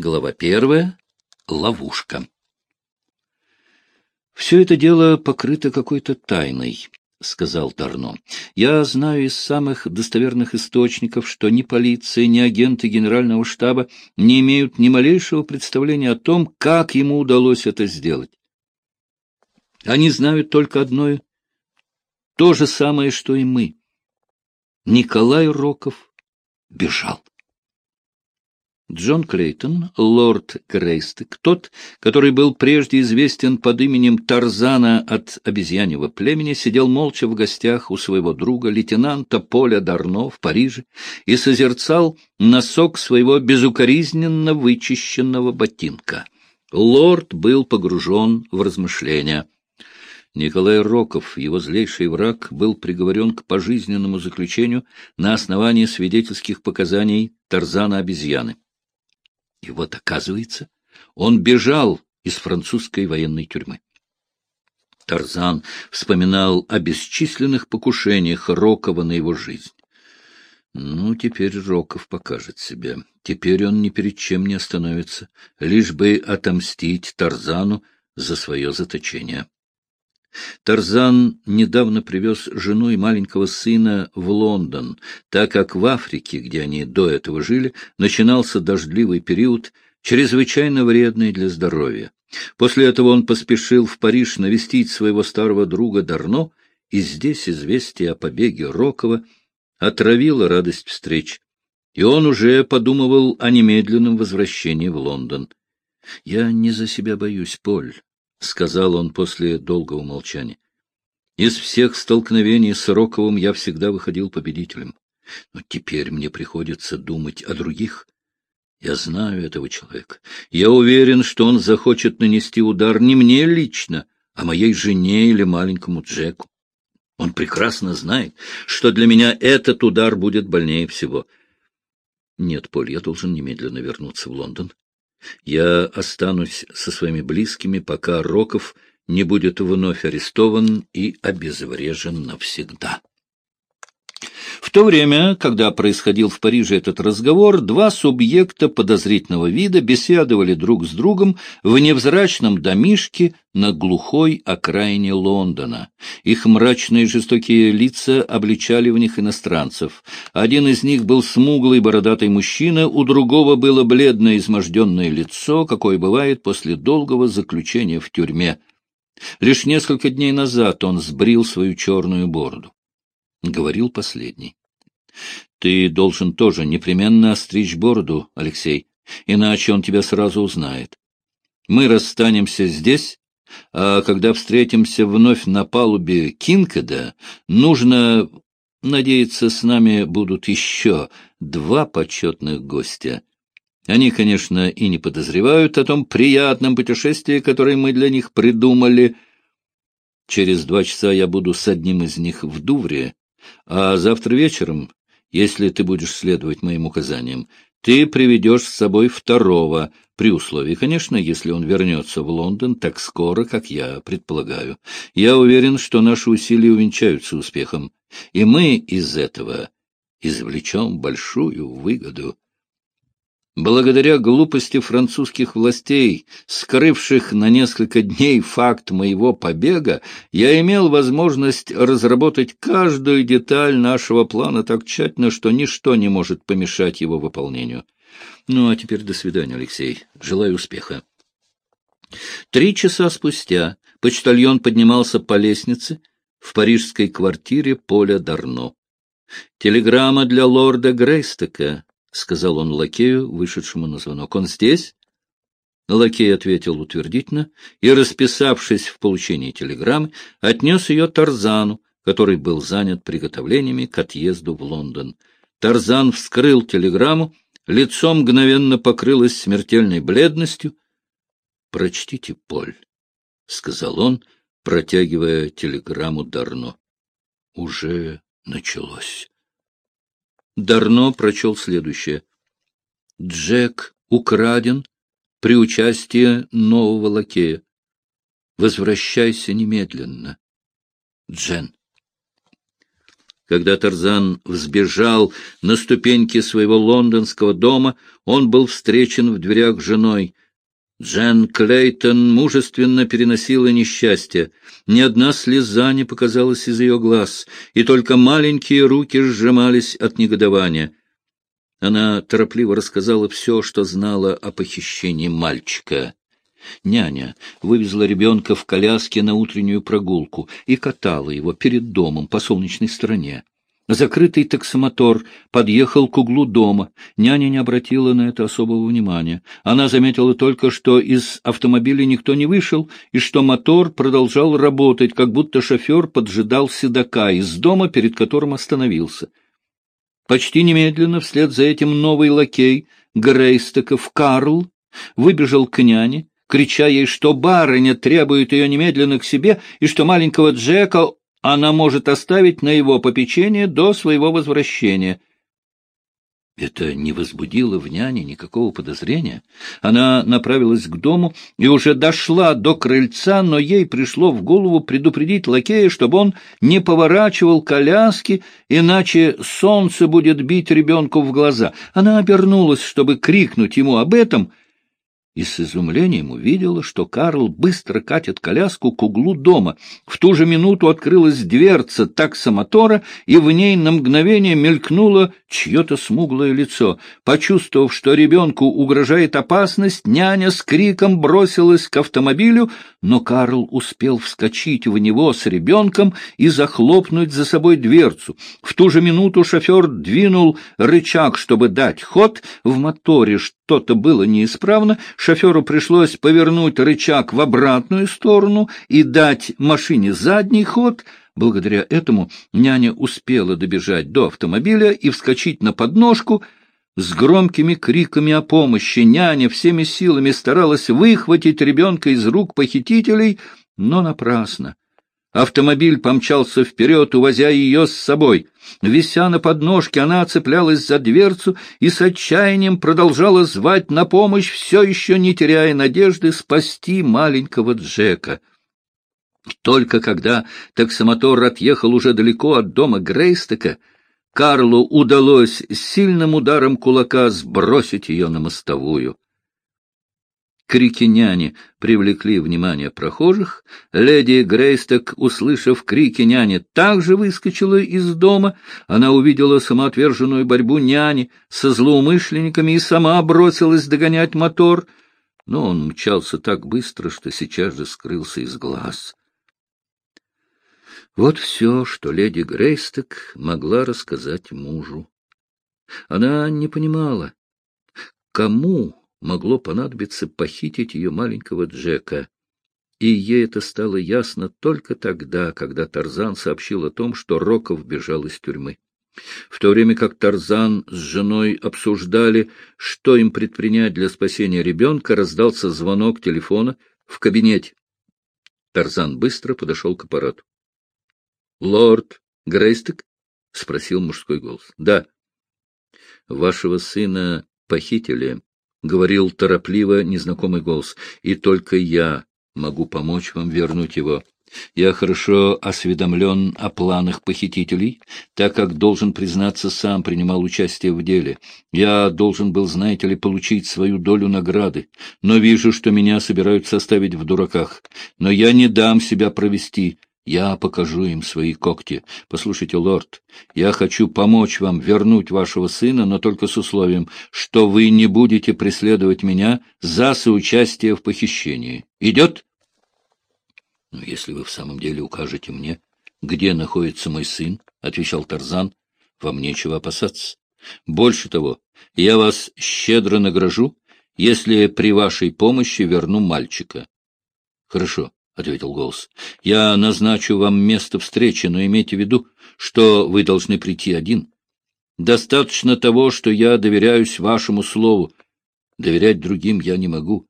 Глава первая. Ловушка. Все это дело покрыто какой-то тайной. — сказал Тарно. — Я знаю из самых достоверных источников, что ни полиция, ни агенты генерального штаба не имеют ни малейшего представления о том, как ему удалось это сделать. Они знают только одно — то же самое, что и мы. Николай Роков бежал. Джон Клейтон, лорд Грейстек, тот, который был прежде известен под именем Тарзана от обезьяньего племени, сидел молча в гостях у своего друга, лейтенанта Поля Дарно в Париже, и созерцал носок своего безукоризненно вычищенного ботинка. Лорд был погружен в размышления. Николай Роков, его злейший враг, был приговорен к пожизненному заключению на основании свидетельских показаний Тарзана-обезьяны. И вот, оказывается, он бежал из французской военной тюрьмы. Тарзан вспоминал о бесчисленных покушениях Рокова на его жизнь. Ну, теперь Роков покажет себя. Теперь он ни перед чем не остановится, лишь бы отомстить Тарзану за свое заточение. Тарзан недавно привез жену и маленького сына в Лондон, так как в Африке, где они до этого жили, начинался дождливый период, чрезвычайно вредный для здоровья. После этого он поспешил в Париж навестить своего старого друга Дарно, и здесь известие о побеге Рокова отравило радость встреч, и он уже подумывал о немедленном возвращении в Лондон. — Я не за себя боюсь, Поль, — сказал он после долгого молчания. Из всех столкновений с Роковым я всегда выходил победителем. Но теперь мне приходится думать о других. Я знаю этого человека. Я уверен, что он захочет нанести удар не мне лично, а моей жене или маленькому Джеку. Он прекрасно знает, что для меня этот удар будет больнее всего. Нет, Поль, я должен немедленно вернуться в Лондон. Я останусь со своими близкими, пока Роков не будет вновь арестован и обезврежен навсегда. В то время, когда происходил в Париже этот разговор, два субъекта подозрительного вида беседовали друг с другом в невзрачном домишке на глухой окраине Лондона. Их мрачные жестокие лица обличали в них иностранцев. Один из них был смуглый бородатый мужчина, у другого было бледное изможденное лицо, какое бывает после долгого заключения в тюрьме. Лишь несколько дней назад он сбрил свою черную бороду. — говорил последний. — Ты должен тоже непременно остричь бороду, Алексей, иначе он тебя сразу узнает. Мы расстанемся здесь, а когда встретимся вновь на палубе Кинкеда, нужно надеяться, с нами будут еще два почетных гостя. Они, конечно, и не подозревают о том приятном путешествии, которое мы для них придумали. Через два часа я буду с одним из них в Дувре, а завтра вечером, если ты будешь следовать моим указаниям, ты приведешь с собой второго, при условии, конечно, если он вернется в Лондон так скоро, как я предполагаю. Я уверен, что наши усилия увенчаются успехом, и мы из этого извлечем большую выгоду. Благодаря глупости французских властей, скрывших на несколько дней факт моего побега, я имел возможность разработать каждую деталь нашего плана так тщательно, что ничто не может помешать его выполнению. Ну, а теперь до свидания, Алексей. Желаю успеха. Три часа спустя почтальон поднимался по лестнице в парижской квартире Поля Дарно. Телеграмма для лорда Грейстека — сказал он лакею, вышедшему на звонок. — Он здесь? Лакей ответил утвердительно и, расписавшись в получении телеграммы, отнес ее Тарзану, который был занят приготовлениями к отъезду в Лондон. Тарзан вскрыл телеграмму, лицо мгновенно покрылось смертельной бледностью. — Прочтите, Поль, — сказал он, протягивая телеграмму Дарно. — Уже началось. Дарно прочел следующее. Джек украден при участии нового лакея. Возвращайся немедленно. Джен. Когда Тарзан взбежал на ступеньки своего лондонского дома, он был встречен в дверях женой. Джен Клейтон мужественно переносила несчастье. Ни одна слеза не показалась из ее глаз, и только маленькие руки сжимались от негодования. Она торопливо рассказала все, что знала о похищении мальчика. Няня вывезла ребенка в коляске на утреннюю прогулку и катала его перед домом по солнечной стороне. Закрытый таксомотор подъехал к углу дома. Няня не обратила на это особого внимания. Она заметила только, что из автомобиля никто не вышел, и что мотор продолжал работать, как будто шофер поджидал седока из дома, перед которым остановился. Почти немедленно вслед за этим новый лакей Грейстоков Карл выбежал к няне, крича ей, что барыня требует ее немедленно к себе и что маленького Джека она может оставить на его попечение до своего возвращения. Это не возбудило в няне никакого подозрения. Она направилась к дому и уже дошла до крыльца, но ей пришло в голову предупредить лакея, чтобы он не поворачивал коляски, иначе солнце будет бить ребенку в глаза. Она обернулась, чтобы крикнуть ему об этом — и с изумлением увидела, что Карл быстро катит коляску к углу дома. В ту же минуту открылась дверца таксомотора, и в ней на мгновение мелькнуло чье-то смуглое лицо. Почувствовав, что ребенку угрожает опасность, няня с криком бросилась к автомобилю, но Карл успел вскочить в него с ребенком и захлопнуть за собой дверцу. В ту же минуту шофер двинул рычаг, чтобы дать ход. В моторе что-то было неисправно, шоферу пришлось повернуть рычаг в обратную сторону и дать машине задний ход. Благодаря этому няня успела добежать до автомобиля и вскочить на подножку. С громкими криками о помощи няня всеми силами старалась выхватить ребенка из рук похитителей, но напрасно. Автомобиль помчался вперед, увозя ее с собой. Вися на подножке, она цеплялась за дверцу и с отчаянием продолжала звать на помощь, все еще не теряя надежды спасти маленького Джека. Только когда таксомотор отъехал уже далеко от дома Грейстека, Карлу удалось сильным ударом кулака сбросить ее на мостовую. Крики няни привлекли внимание прохожих. Леди Грейсток, услышав крики няни, также выскочила из дома. Она увидела самоотверженную борьбу няни со злоумышленниками и сама бросилась догонять мотор. Но он мчался так быстро, что сейчас же скрылся из глаз. Вот все, что леди Грейсток могла рассказать мужу. Она не понимала, кому могло понадобиться похитить ее маленького Джека. И ей это стало ясно только тогда, когда Тарзан сообщил о том, что Роков бежал из тюрьмы. В то время как Тарзан с женой обсуждали, что им предпринять для спасения ребенка, раздался звонок телефона в кабинете. Тарзан быстро подошел к аппарату. — Лорд Грейстек? — спросил мужской голос. — Да. — Вашего сына похитили, — говорил торопливо незнакомый голос, — и только я могу помочь вам вернуть его. Я хорошо осведомлен о планах похитителей, так как, должен признаться, сам принимал участие в деле. Я должен был, знаете ли, получить свою долю награды, но вижу, что меня собираются оставить в дураках. Но я не дам себя провести. Я покажу им свои когти. Послушайте, лорд, я хочу помочь вам вернуть вашего сына, но только с условием, что вы не будете преследовать меня за соучастие в похищении. Идет? Ну, если вы в самом деле укажете мне, где находится мой сын, — отвечал Тарзан, — вам нечего опасаться. Больше того, я вас щедро награжу, если при вашей помощи верну мальчика. Хорошо. — ответил голос. — Я назначу вам место встречи, но имейте в виду, что вы должны прийти один. Достаточно того, что я доверяюсь вашему слову. Доверять другим я не могу.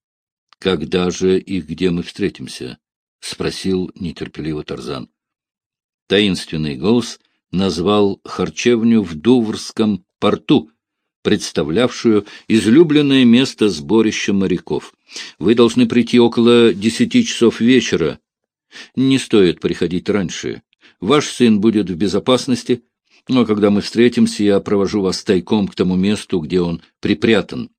— Когда же и где мы встретимся? — спросил нетерпеливо Тарзан. Таинственный голос назвал харчевню в Дуврском порту, представлявшую излюбленное место сборища моряков. Вы должны прийти около десяти часов вечера. Не стоит приходить раньше. Ваш сын будет в безопасности, но когда мы встретимся, я провожу вас тайком к тому месту, где он припрятан.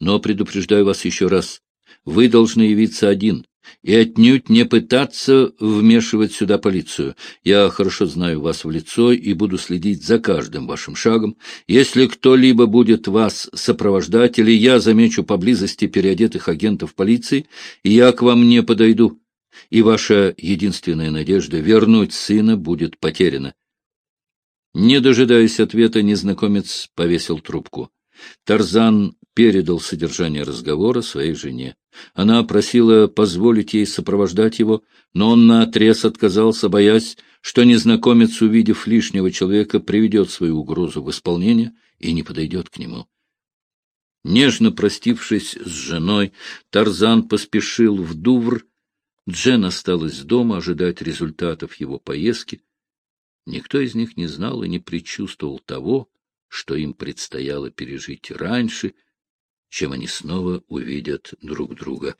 Но предупреждаю вас еще раз, вы должны явиться один и отнюдь не пытаться вмешивать сюда полицию. Я хорошо знаю вас в лицо и буду следить за каждым вашим шагом. Если кто-либо будет вас сопровождать или я замечу поблизости переодетых агентов полиции, я к вам не подойду, и ваша единственная надежда вернуть сына будет потеряна. Не дожидаясь ответа, незнакомец повесил трубку. Тарзан передал содержание разговора своей жене. Она просила позволить ей сопровождать его, но он наотрез отказался, боясь, что незнакомец, увидев лишнего человека, приведет свою угрозу в исполнение и не подойдет к нему. Нежно простившись с женой, Тарзан поспешил в Дувр. Джен осталась дома ожидать результатов его поездки. Никто из них не знал и не предчувствовал того, что им предстояло пережить раньше, чем они снова увидят друг друга.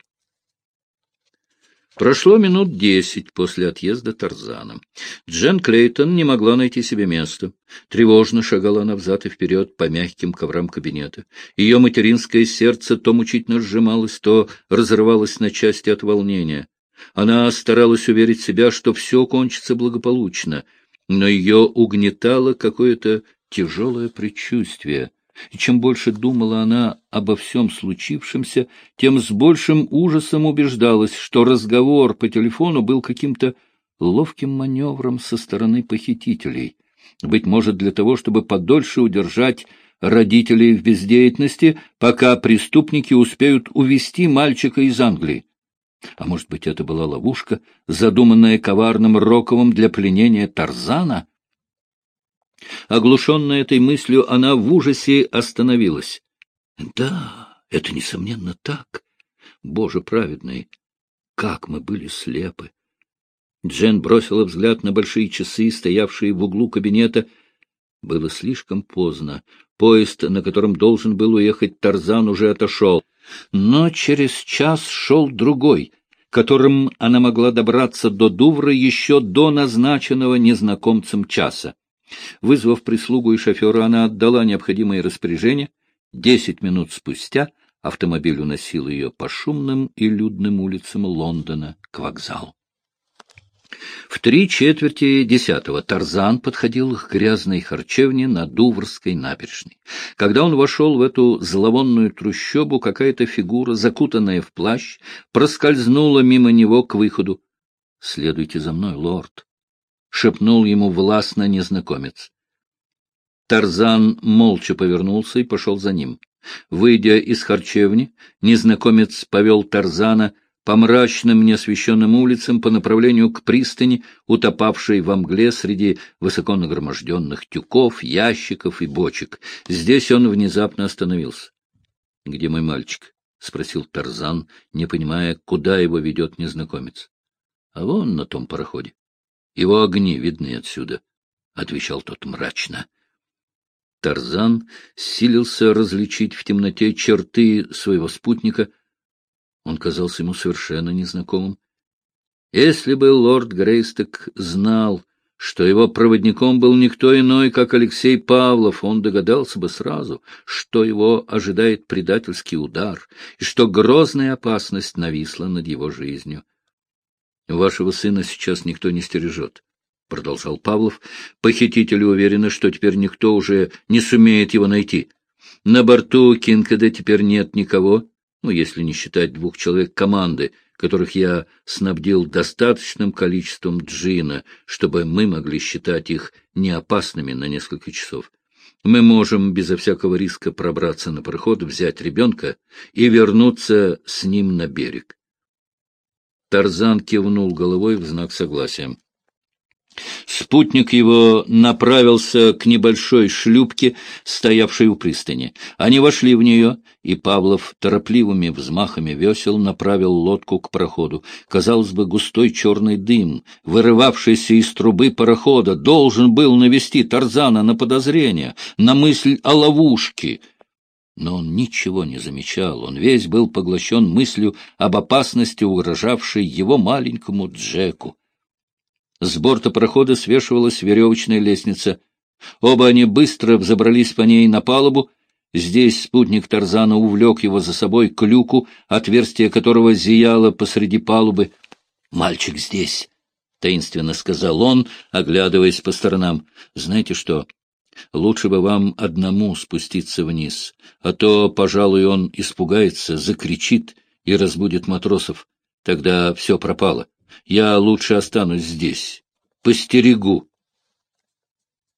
Прошло минут десять после отъезда Тарзана. Джен Клейтон не могла найти себе места. Тревожно шагала она взад и вперед по мягким коврам кабинета. Ее материнское сердце то мучительно сжималось, то разрывалось на части от волнения. Она старалась уверить себя, что все кончится благополучно, но ее угнетало какое-то тяжелое предчувствие, и чем больше думала она обо всем случившемся, тем с большим ужасом убеждалась, что разговор по телефону был каким-то ловким маневром со стороны похитителей. Быть может, для того, чтобы подольше удержать родителей в бездеятельности, пока преступники успеют увести мальчика из Англии. А может быть, это была ловушка, задуманная коварным Роковым для пленения Тарзана? Оглушенная этой мыслью, она в ужасе остановилась. Да, это, несомненно, так. Боже праведный, как мы были слепы! Джен бросила взгляд на большие часы, стоявшие в углу кабинета. Было слишком поздно. Поезд, на котором должен был уехать Тарзан, уже отошел. Но через час шел другой, которым она могла добраться до Дувра еще до назначенного незнакомцем часа. Вызвав прислугу и шофера, она отдала необходимые распоряжения. Десять минут спустя автомобиль уносил ее по шумным и людным улицам Лондона к вокзалу. В три четверти десятого Тарзан подходил к грязной харчевне на Дуврской набережной. Когда он вошел в эту зловонную трущобу, какая-то фигура, закутанная в плащ, проскользнула мимо него к выходу. — Следуйте за мной, лорд, — шепнул ему властно незнакомец. Тарзан молча повернулся и пошел за ним. Выйдя из харчевни, незнакомец повел Тарзана по мрачным неосвещенным улицам по направлению к пристани, утопавшей во мгле среди высоко нагроможденных тюков, ящиков и бочек. Здесь он внезапно остановился. — Где мой мальчик? — спросил Тарзан, не понимая, куда его ведет незнакомец. — А вон на том пароходе. Его огни видны отсюда, — отвечал тот мрачно. Тарзан силился различить в темноте черты своего спутника. Он казался ему совершенно незнакомым. Если бы лорд Грейсток знал, что его проводником был никто иной, как Алексей Павлов, он догадался бы сразу, что его ожидает предательский удар и что грозная опасность нависла над его жизнью. Вашего сына сейчас никто не стережет, — продолжал Павлов. Похитители уверены, что теперь никто уже не сумеет его найти. На борту Кинкада теперь нет никого, ну, если не считать двух человек команды, которых я снабдил достаточным количеством джина, чтобы мы могли считать их неопасными на несколько часов. Мы можем безо всякого риска пробраться на пароход, взять ребенка и вернуться с ним на берег. Тарзан кивнул головой в знак согласия. Спутник его направился к небольшой шлюпке, стоявшей у пристани. Они вошли в нее, и Павлов торопливыми взмахами весел направил лодку к проходу. Казалось бы, густой черный дым, вырывавшийся из трубы парохода, должен был навести Тарзана на подозрение, на мысль о ловушке — но он ничего не замечал, он весь был поглощен мыслью об опасности, угрожавшей его маленькому Джеку. С борта парохода свешивалась веревочная лестница. Оба они быстро взобрались по ней на палубу. Здесь спутник Тарзана увлек его за собой к люку, отверстие которого зияло посреди палубы. — Мальчик здесь! — таинственно сказал он, оглядываясь по сторонам. — Знаете что? Лучше бы вам одному спуститься вниз, а то, пожалуй, он испугается, закричит и разбудит матросов. Тогда все пропало. Я лучше останусь здесь. Постерегу.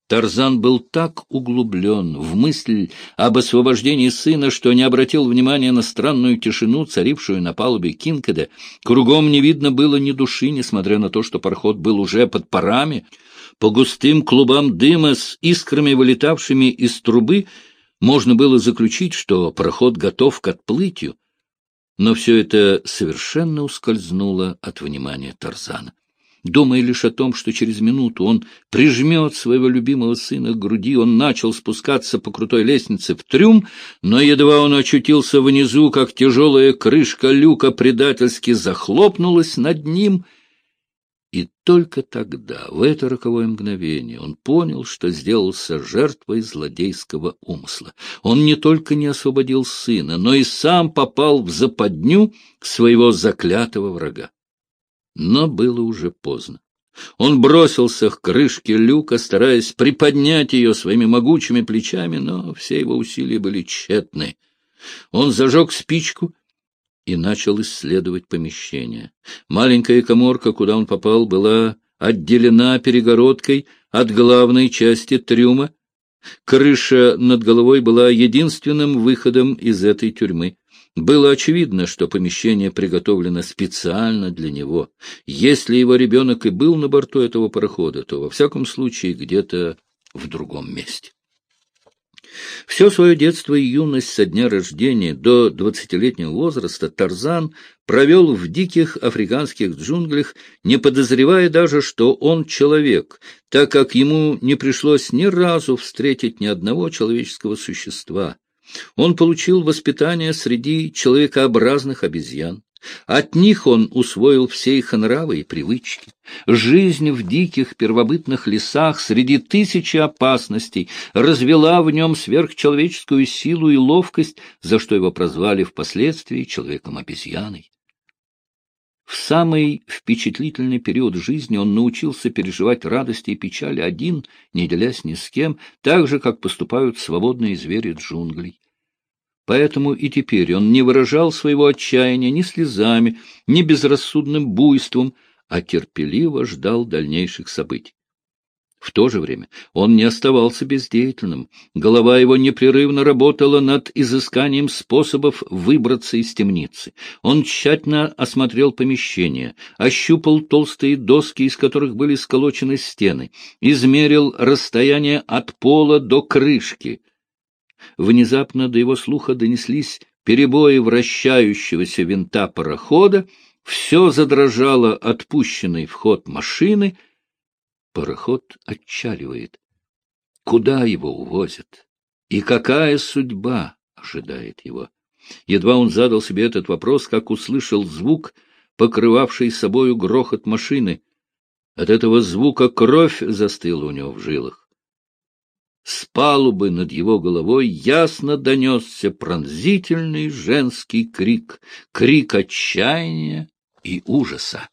Тарзан был так углублен в мысль об освобождении сына, что не обратил внимания на странную тишину, царившую на палубе Кинкеда. Кругом не видно было ни души, несмотря на то, что пароход был уже под парами. По густым клубам дыма с искрами, вылетавшими из трубы, можно было заключить, что пароход готов к отплытию. Но все это совершенно ускользнуло от внимания Тарзана думая лишь о том, что через минуту он прижмет своего любимого сына к груди, он начал спускаться по крутой лестнице в трюм, но едва он очутился внизу, как тяжелая крышка люка предательски захлопнулась над ним, и только тогда, в это роковое мгновение, он понял, что сделался жертвой злодейского умысла. Он не только не освободил сына, но и сам попал в западню своего заклятого врага. Но было уже поздно. Он бросился к крышке люка, стараясь приподнять ее своими могучими плечами, но все его усилия были тщетны. Он зажег спичку и начал исследовать помещение. Маленькая коморка, куда он попал, была отделена перегородкой от главной части трюма. Крыша над головой была единственным выходом из этой тюрьмы. Было очевидно, что помещение приготовлено специально для него. Если его ребенок и был на борту этого парохода, то во всяком случае где-то в другом месте. Все свое детство и юность со дня рождения до двадцатилетнего возраста Тарзан провел в диких африканских джунглях, не подозревая даже, что он человек, так как ему не пришлось ни разу встретить ни одного человеческого существа. Он получил воспитание среди человекообразных обезьян. От них он усвоил все их нравы и привычки. Жизнь в диких первобытных лесах среди тысячи опасностей развела в нем сверхчеловеческую силу и ловкость, за что его прозвали впоследствии человеком-обезьяной. В самый впечатлительный период жизни он научился переживать радости и печали один, не делясь ни с кем, так же, как поступают свободные звери джунглей. Поэтому и теперь он не выражал своего отчаяния ни слезами, ни безрассудным буйством, а терпеливо ждал дальнейших событий. В то же время он не оставался бездеятельным, голова его непрерывно работала над изысканием способов выбраться из темницы. Он тщательно осмотрел помещение, ощупал толстые доски, из которых были сколочены стены, измерил расстояние от пола до крышки, Внезапно до его слуха донеслись перебои вращающегося винта парохода, все задрожало отпущенный в ход машины. Пароход отчаливает. Куда его увозят? И какая судьба ожидает его? Едва он задал себе этот вопрос, как услышал звук, покрывавший собою грохот машины. От этого звука кровь застыла у него в жилах. С палубы над его головой ясно донесся пронзительный женский крик, крик отчаяния и ужаса.